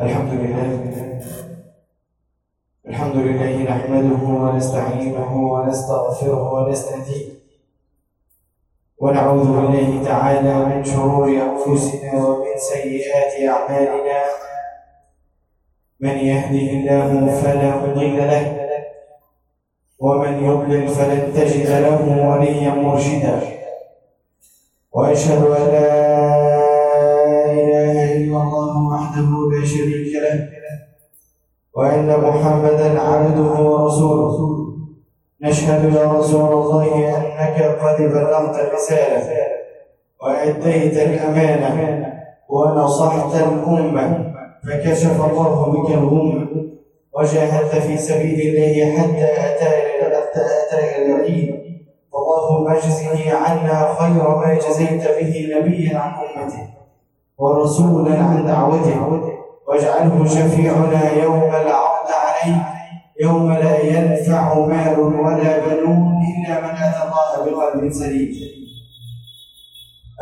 الحمد لله. الحمد لله نحمده ونستعينه ونستغفره ونستهديه. ونعوذ بالله تعالى من شرور أنفسنا ومن سيئات أعمالنا. من يهده الله فلا مضل له ومن يضلل فلن تجد له وليا مرشدا. وأشهد أن لا وحده لا شريك له وإن محمدا عبده ورسوله. نشهد يا رسول الله أنك قد بلغت الرسالة. وأديت الأمانة. ونصحت الأمة. فكشف الله بك الغمه وجاهدت في سبيل الله حتى اتى أتاك اليقين. اللهم اجزه عنا خير ما جزيت به نبيا عن امته ورسولا عن دعوته واجعله شفيعنا يوم العرض عليه يوم لا ينفع مال ولا بنون إلا من آتى الله بقلب سليم.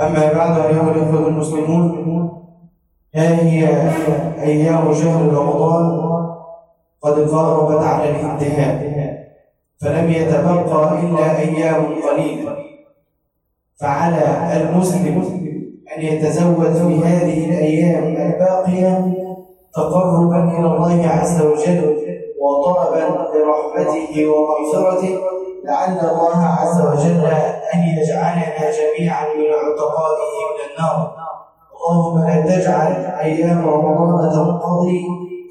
أما بعد أيها الإخوة المسلمون ها هي أيام شهر رمضان قد قاربت على الانتهاء فلم يتبقى إلا أيام قليلة. فعلى المسلم أن يتزود في هذه الأيام الباقية تقربا إلى الله عز وجل وطلبا لرحمته ومغفرته. لعل الله عز وجل أن يجعلنا جميعا من عتقائه من النار. اللهم لا تجعل أيام رمضان تنقضي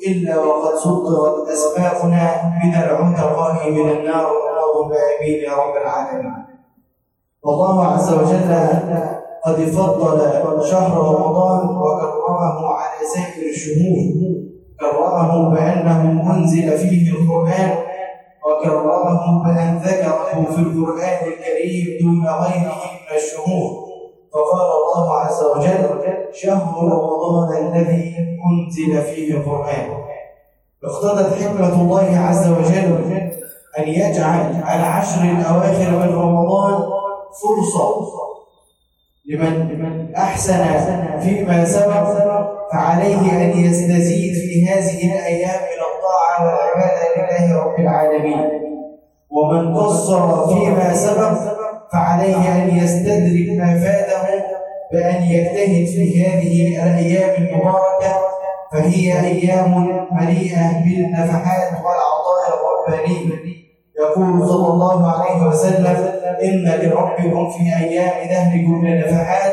إلا وقد سطرت اسماءنا من العتقاء من النار. اللهم آمين يا رب العالمين. والله عز وجل قد فضل شهر رمضان وكرمه على سائر الشهور. كرمه بأنه أنزل فيه القرآن وكرمه بأن ذكره في القرآن الكريم دون غيره من الشهور. فقال الله عز وجل شهر رمضان الذي أنزل فيه القرآن. اقتضت حكمة الله عز وجل أن يجعل العشر الأواخر من رمضان فرصة. لمن أحسن فيما سبق فعليه أن يستزيد في هذه الأيام إلى الطاعة والعبادة لله رب العالمين. ومن قصر فيما سبق فعليه أن يستدرك ما فاته بأن يجتهد في هذه الأيام المباركة فهي أيام مليئة بالنفحات والعطاء الرباني. يقول صلى الله عليه وسلم إن لربكم في أيام دهركم نفحات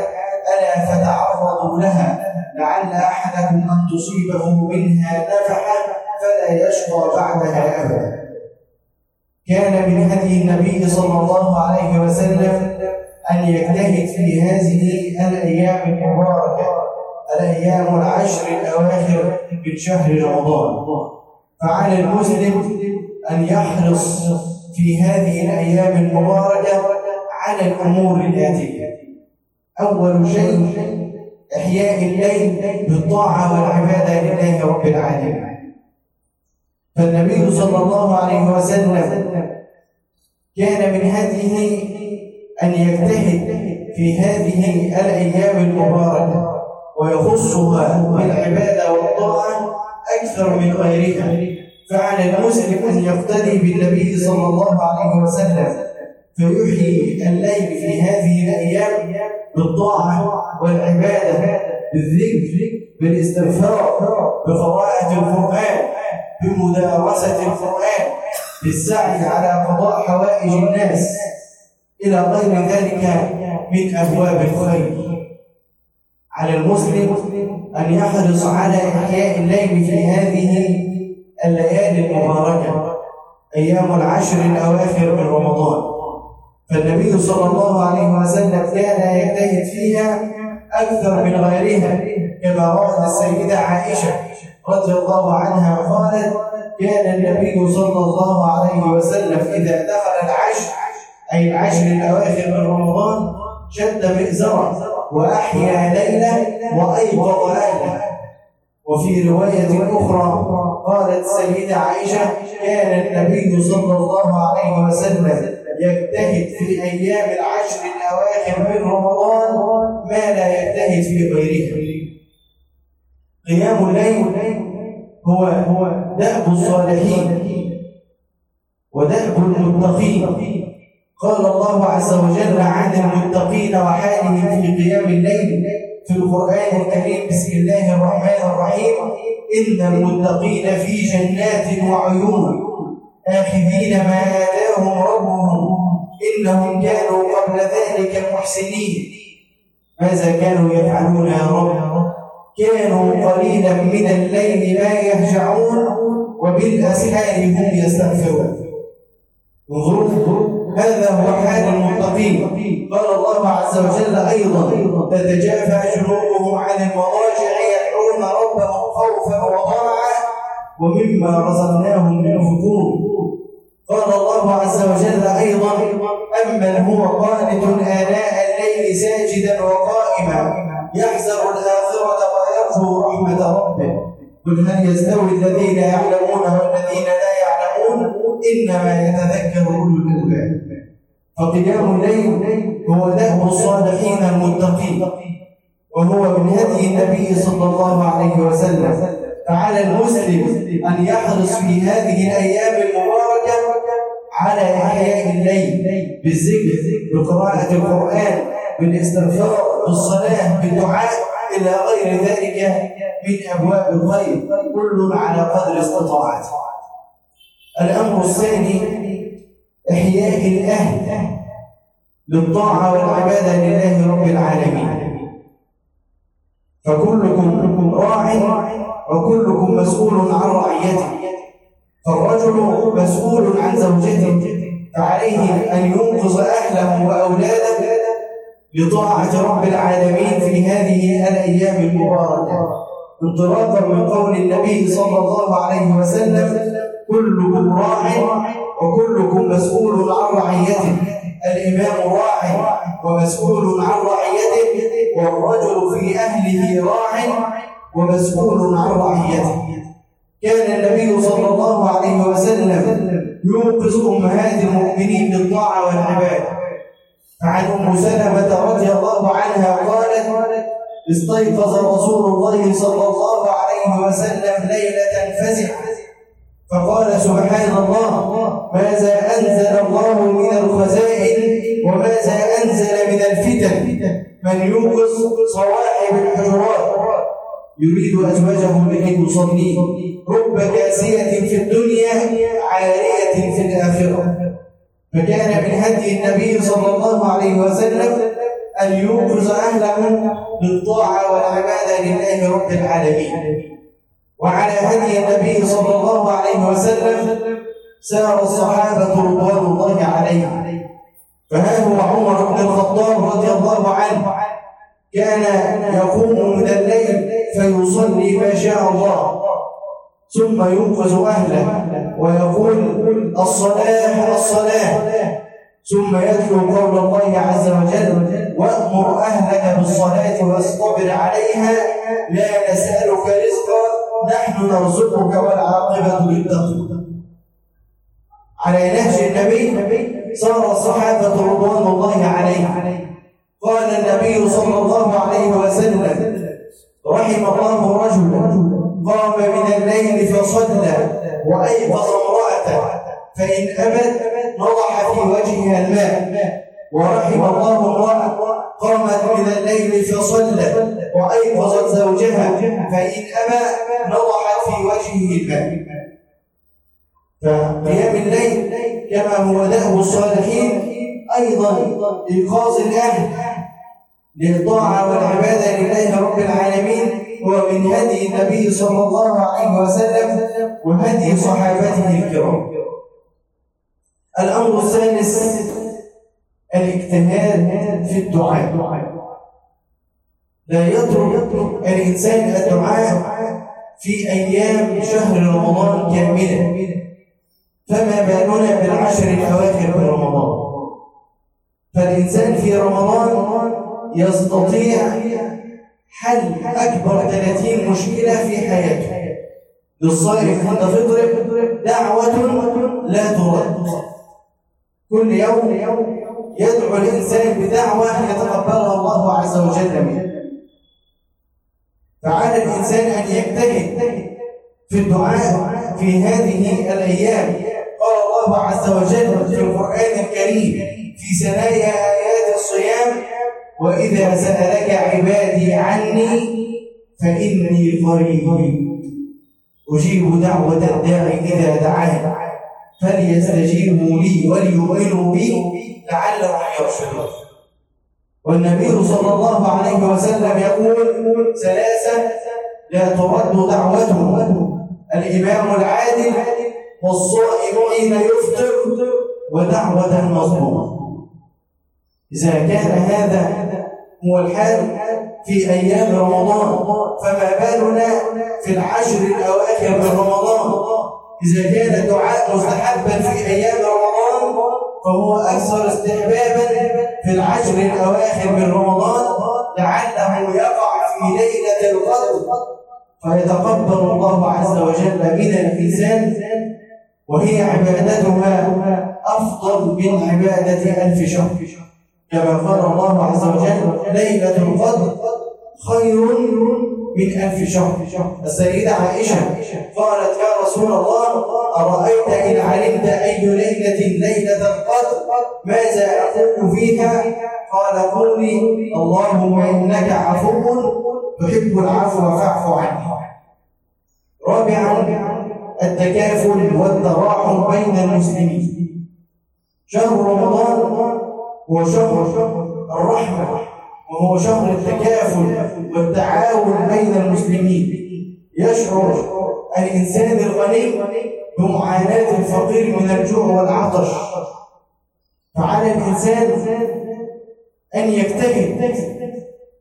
ألا فتعرضوا لها؟ لعل أحدكم أن تصيبه منها نفحة فلا يشقى بعدها أبدا. كان من هدي النبي صلى الله عليه وسلم أن يجتهد في هذه الأيام المباركة الأيام العشر الأواخر من شهر رمضان. فعلى المسلم أن يحرص في هذه الأيام المباركة على الأمور الآتية. أول شيء إحياء الليل بالطاعة والعبادة لله رب العالمين. فالنبي صلى الله عليه وسلم كان من هديه أن يجتهد في هذه الأيام المباركة ويخصها بالعبادة والطاعة أكثر من غيرها. فعلى المسلم أن يقتدي بالنبي صلى الله عليه وسلم فيحيي الليل في هذه الأيام بالطاعة والعبادة بالذكر بالاستغفار بقراءة القرآن بمدارسة القرآن بالسعي على قضاء حوائج الناس. إلى غير ذلك من أبواب الخير. على المسلم أن يحرص على إحياء الليل في هذه الليالي المباركة أيام العشر الأواخر من رمضان. فالنبي صلى الله عليه وسلم كان يجتهد فيها أكثر من غيرها كما روت السيدة عائشة رضي الله عنها قالت كان النبي صلى الله عليه وسلم إذا دخل العشر أي العشر الأواخر من رمضان شد مئزرا وأحيا ليلة وأيقظ أهله وفي رواية أخرى قالت السيدة عائشة كان النبي صلى الله عليه وسلم يجتهد في أيام العشر الأواخر من رمضان ما لا يجتهد في غيرها قيام الليل هو هو دأب الصالحين ودأب المتقين. قال الله عز وجل عن المتقين وحالهم في قيام الليل في القرآن الكريم بسم الله الرحمن الرحيم. إن المتقين في جنات وعيون. آخذين ما آتاهم ربهم. إنهم كانوا قبل ذلك محسنين. ماذا كانوا يفعلون يا رب؟ كانوا قليلا من الليل ما يهجعون وبالأسحار هم يستغفرون. انظروا. هذا هو حال المتقين. قال الله عز وجل أيضا تتجافى جنوبهم عن المضاجع يدعون ربهم خوفا وطمعا ومما رزقناهم ينفقون قال الله عز وجل أيضا أمن هو قانت آلاء الليل ساجدا وقائما يحذر الآخرة ويرجو رحمة ربه. قل هل يستوي الذين يعلمون والذين لا إنما يتذكر أولو الألباب. فقيام الليل هو دأب الصالحين المتقين. وهو من هدي النبي صلى الله عليه وسلم. فعلى المسلم أن يحرص في هذه الأيام المباركة على إحياء الليل بالذكر بقراءة القرآن بالاستغفار بالصلاة بالدعاء إلى غير ذلك من أبواب الخير. كل على قدر استطاعته. الأمر الثاني إحياء الأهل للطاعة والعبادة لله رب العالمين. فكلكم راع وكلكم مسؤول عن رعيته. فالرجل مسؤول عن زوجته فعليه أن ينقذ أهله وأولاده لطاعة رب العالمين في هذه الأيام المباركة. انطلاقا من قول النبي صلى الله عليه وسلم كلكم راع وكلكم مسؤول عن رعيته. الإمام راع ومسؤول عن رعيته والرجل في أهله راع ومسؤول عن رعيته. كان النبي صلى الله عليه وسلم يوقظ أمهات المؤمنين بالطاعة والعبادة. فعن أم سلمة رضي الله عنها قالت استيقظ رسول الله صلى الله عليه وسلم ليلة فزع فقال سبحان الله ماذا أنزل الله من الخزائن وماذا أنزل من الفتن؟ من يوقظ صواحب الحجرات. يريد أزواجه لكي تصلي رب كاسية في الدنيا عارية في الآخرة. فكان من هدي النبي صلى الله عليه وسلم أن يوقظ أهله بالطاعة والعبادة لله رب العالمين. وعلى هدي النبي صلى الله عليه وسلم سار الصحابة رضوان الله عليهم. فها هو عمر بن الخطاب رضي الله عنه. كان يقوم من الليل فيصلي ما شاء الله ثم ينقذ أهله ويقول الصلاة الصلاة. ثم يتلو قول الله عز وجل وأمر أهلك بالصلاة واصطبر عليها لا نسألك رزقا نحن نرزقك والعاقبة للتقوى. على نهج النبي صار الصحابة رضوان الله عليهم قال النبي صلى الله عليه وسلم رحم الله رجلا قام من الليل فصلى وأيقظ امرأته فإن أبت نضح في وجهها الماء. ورحم الله امرأة قامت من الليل فصلت. وأيقظت زوجها. فإن أبى نضحت في وجهه الماء. فقيام الليل كما هو دأب الصالحين أيضا إيقاظ الأهل. للطاعة والعبادة لله رب العالمين. هو من هدي النبي صلى الله عليه وسلم وهدي صحابته الكرام. الأمر الثالث الاجتهاد في الدعاء. لا يترك الإنسان الدعاء في أيام شهر رمضان كاملا فما بالنا بالعشر الأواخر من رمضان. فالإنسان في رمضان يستطيع حل أكبر 30 مشكلة في حياته. للصائم عند فطره دعوة لا ترد. كل يوم يدعو الإنسان بدعوة يتقبلها الله عز وجل منه. فعلى الإنسان أن يجتهد في الدعاء في هذه الأيام. قال الله عز وجل في القرآن الكريم في ثنايا آيات الصيام وإذا سألك عبادي عني فإني قريب أجيب دعوة الداعي إذا دعاني. فليستجيبوا لي وليؤمنوا بي لعلهم يرشدون. والنبي صلى الله عليه وسلم يقول ثلاثة لا ترد دعوتهم. الإمام العادل والصائم حين يفطر ودعوة المظلوم. إذا كان هذا هو الحال في أيام رمضان فما بالنا في العشر الأواخر من رمضان؟ إذا كان الدعاء مستحبا في أيام رمضان فهو أكثر استحبابا في العشر الأواخر من رمضان لعله يقع في ليلة القدر. فيتقبل الله عز وجل من الإنسان وهي عبادتها أفضل من عبادة ألف شهر. كما قال الله عز وجل ليلة القدر خير من ألف شهر. السيدة عائشة قالت يا رسول الله أرأيت إن علمت أي ليلة ليلة القدر ماذا أقول فيها قال قولي اللهم إنك عفو تحب العفو فاعف عنه رابعا التكافل والتراحم بين المسلمين. شهر رمضان هو شهر الرحمة. وهو شهر التكافل والتعاون بين المسلمين. يشعر الإنسان الغني بمعاناة الفقير من الجوع والعطش. فعلى الإنسان أن يجتهد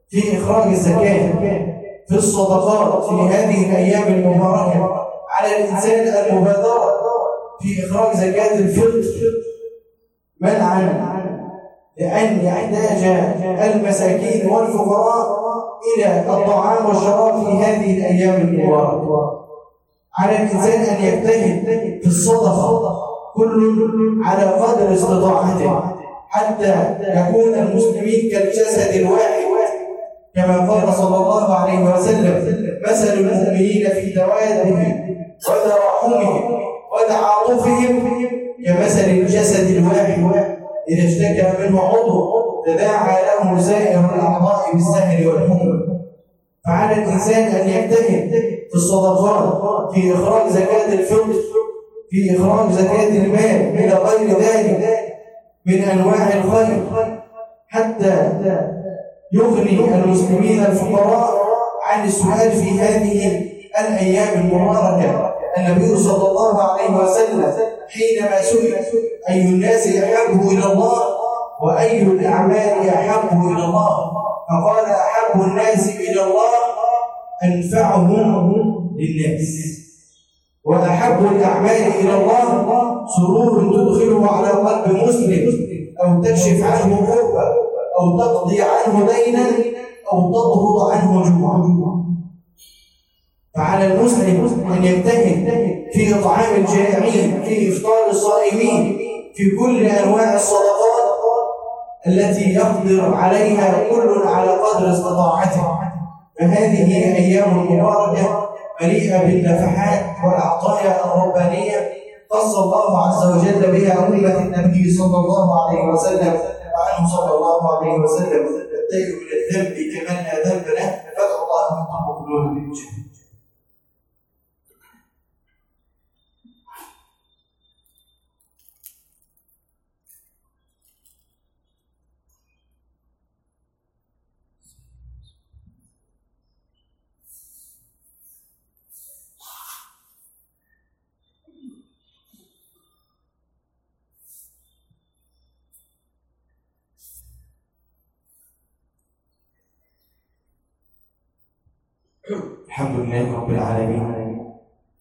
في إخراج الزكاة في الصدقات في هذه الأيام المباركة. على الإنسان المبادرة في إخراج زكاة الفطر منعا. لأن يحتاج المساكين والفقراء إلى الطعام والشراب في هذه الأيام المباركة. على الإنسان أن يجتهد في الصدقة كل على قدر استطاعته حتى يكون المسلمين كالجسد الواحد. كما قال صلى الله عليه وسلم مثل المؤمنين في توادهم وتراحمهم وتعاطفهم كمثل الجسد الواحد. إذا اشتكى منه عضو تداعى له سائر الأعضاء بالسهر والحمى فعلى الإنسان أن يجتهد في الصدقات في إخراج زكاة الفطر في إخراج زكاة المال إلى غير ذلك من أنواع الخير حتى يغني المسلمين الفقراء عن السؤال في هذه الأيام المباركة. النبي صلى الله عليه وسلم حينما سئل أي الناس أحب إلى الله وأي الأعمال أحب إلى الله؟ فقال أحب الناس إلى الله أنفعهم للناس. وأحب الأعمال إلى الله سرور تدخله على قلب مسلم أو تكشف عنه كربة أو تقضي عنه دينا أو تطرد عنه جوعا. فعلى المسلم أن يجتهد في إطعام الجائعين في إفطار الصائمين في كل أنواع الصدقات التي يقدر عليها كل على قدر استطاعته. فهذه أيام مباركة مليئة بالنفحات والعطايا الربانية خص الله عز وجل بها أمة النبي صلى الله عليه وسلم. وعنه صلى الله عليه وسلم التائب من الذنب كمن لا ذنب له فادعوا الله من قبل بالجنة الحمد لله رب العالمين.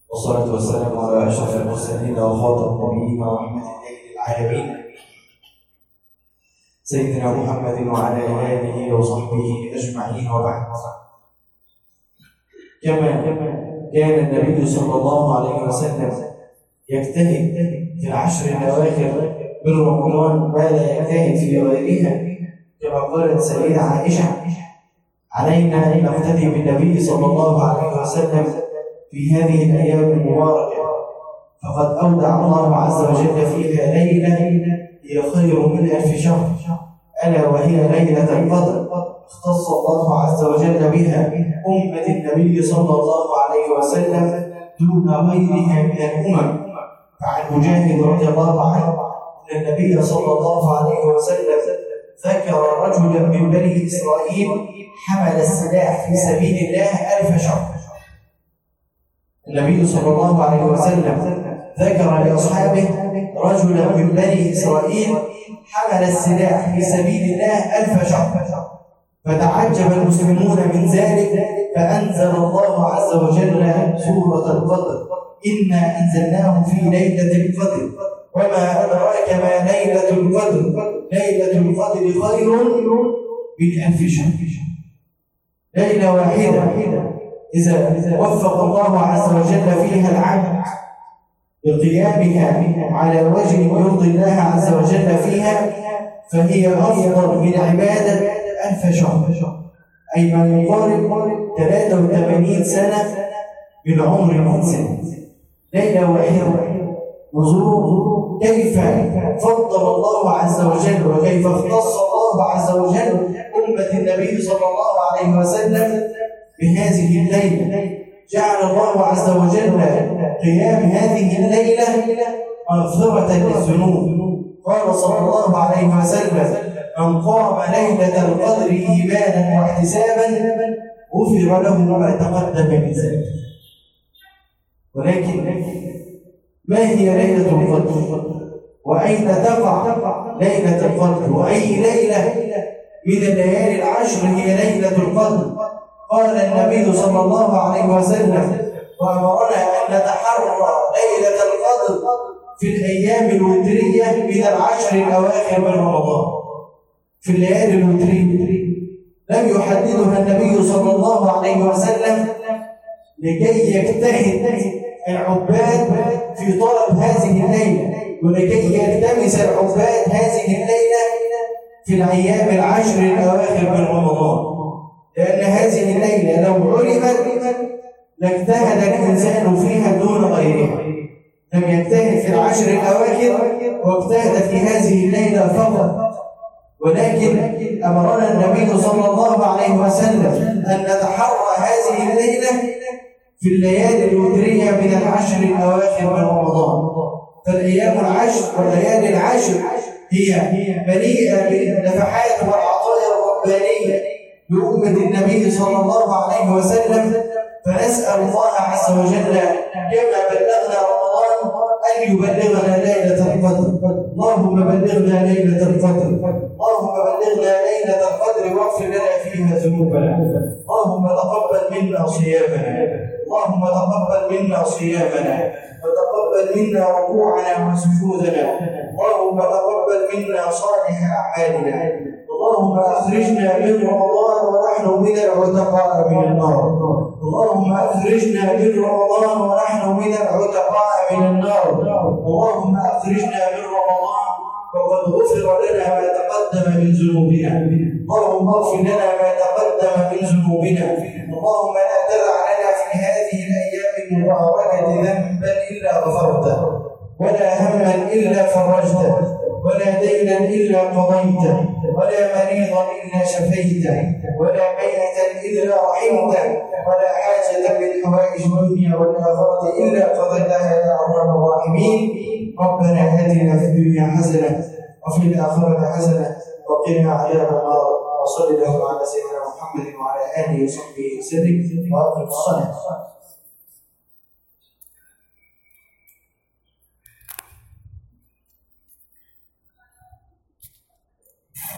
والصلاة والسلام على أشرف المرسلين وخاتم النبيين ورحمة الله للعالمين سيدنا محمد وعلى آله وصحبه أجمعين وبعد. كما كان النبي صلى الله عليه وسلم يجتهد في العشر الأواخر من رمضان ما لا يجتهد في غيرها كما قالت سيدة عائشة علينا أن نقتدي بالنبي صلى الله عليه وسلم في هذه الأيام المباركة. فقد أودع الله عز وجل فيها ليلة هي خير من ألف شهر. ألا وهي ليلة القدر. اختص الله عز وجل بها أمة النبي صلى الله عليه وسلم دون غيرها من الأمم. فعن مجاهد رضي الله عنه أن النبي صلى الله عليه وسلم ذكر رجلا من بني إسرائيل حمل السلاح في سبيل الله ألف شهر. النبي صلى الله عليه وسلم ذكر لأصحابه رجلا من بني إسرائيل حمل السلاح في سبيل الله ألف شهر. فتعجب المسلمون من ذلك فأنزل الله عز وجل سورة القدر. إنا أنزلناه في ليلة القدر. وما أدراك ما ليلة القدر؟ ليلة القدر خير من ألف شهر. ليلة واحدة إذا وفق الله عز وجل فيها العبد بقيامها على وجه يرضي الله عز وجل فيها فهي أفضل من عبادة ألف شهر. أي ما يقارب 83 سنة من عمر الإنسان ليلة واحدة نزور كيف فضل الله عز وجل وكيف اختص الله عز وجل أمة النبي صلى الله عليه وسلم بهذه الليلة؟ جعل الله عز وجل قيام هذه الليلة مغفرة للذنوب. قال صلى الله عليه وسلم من قام ليلة القدر إيمانا واحتسابا غفر له ما تقدم من ذنبه. ولكن ما هي ليلة القدر؟ وأين تقع ليلة القدر؟ وأي ليلة من الليالي العشر هي ليلة القدر؟ قال النبي صلى الله عليه وسلم وأمرنا أن نتحرى ليلة القدر في الأيام الوترية من العشر الأواخر من رمضان في الليالي الوترية لم يحددها النبي صلى الله عليه وسلم لكي يجتهد العباد في طلب هذه الليلة ولكي يلتمس العباد هذه الليلة في الأيام العشر الأواخر من رمضان. لأن هذه الليلة لو علمت لاجتهد الإنسان فيها دون غيرها. لم يجتهد في العشر الأواخر واجتهد في هذه الليلة فقط. ولكن أمرنا النبي صلى الله عليه وسلم أن نتحرى هذه الليلة في الليالي من رمضان. فالأيام العشر والليالي العشر هي مليئة بالنفحات والعطايا الربانية لأمة النبي صلى الله عليه وسلم. فنسأل الله عز وجل كما بلغنا رمضان أن يبلغنا ليلة القدر. اللهم بلغنا ليلة القدر. اللهم بلغنا ليلة القدر واغفر لنا فيها ذنوبنا. اللهم تقبل منا صيامنا. اللهم تقبل منا صيامنا وتقبل منا ركوعنا وسجودنا اللهم تقبل منا صالح أعمالنا اللهم أخرجنا من رمضان ونحن من العتقاء من النار اللهم أخرجنا من رمضان ونحن من العتقاء من النار اللهم أخرجنا من رمضان وقد غفر لنا ما تقدم من ذنوبنا اللهم اغفر لنا ما تقدم من ذنوبنا اللهم لا تدع لنا في هذه المباركه ذنبا إلا غفرته ولا هما إلا فرجته ولا دينا إلا قضيته ولا مريضا إلا شفيته ولا ميتا إلا رحمته ولا حاجة من حوائج الدنيا والآخرة إلا قضيتها يا أرحم الراحمين. ربنا آتنا في الدنيا حسنة وفي الآخرة حسنة وقنا عذاب النار. وصل اللهم على سيدنا محمد وعلى آله وصحبه وسلم. وأقم الصلاة.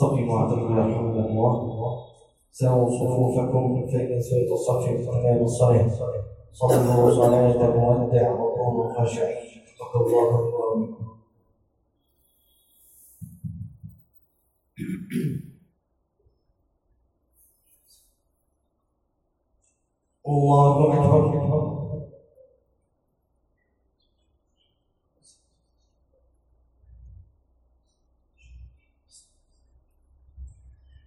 استقيموا اعتدلوا رحمكم الله سووا صفوفكم فإن سويت الصف فإن الصلاة صلوا صلاة مودع وكونوا خاشعين. اتقوا الله منا ومنكم الله أكبر.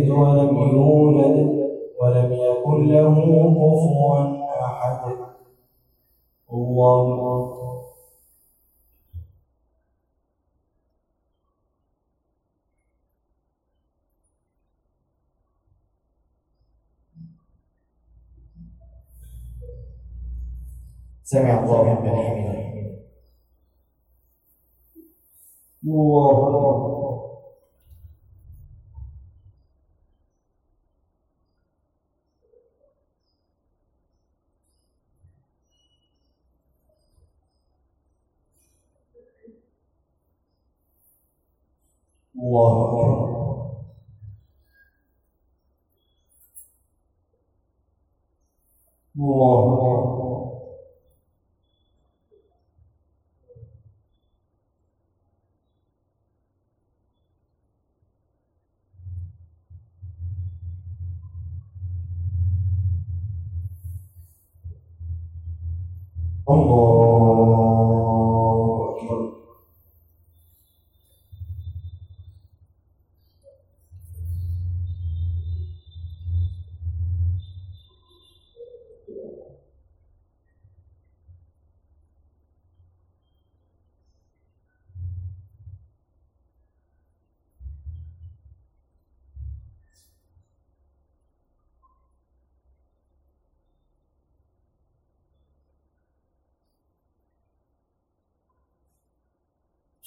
يلد ولم يولد ولم يكن له كفوا أحد الله سمع الله لمن حمده الله أكبر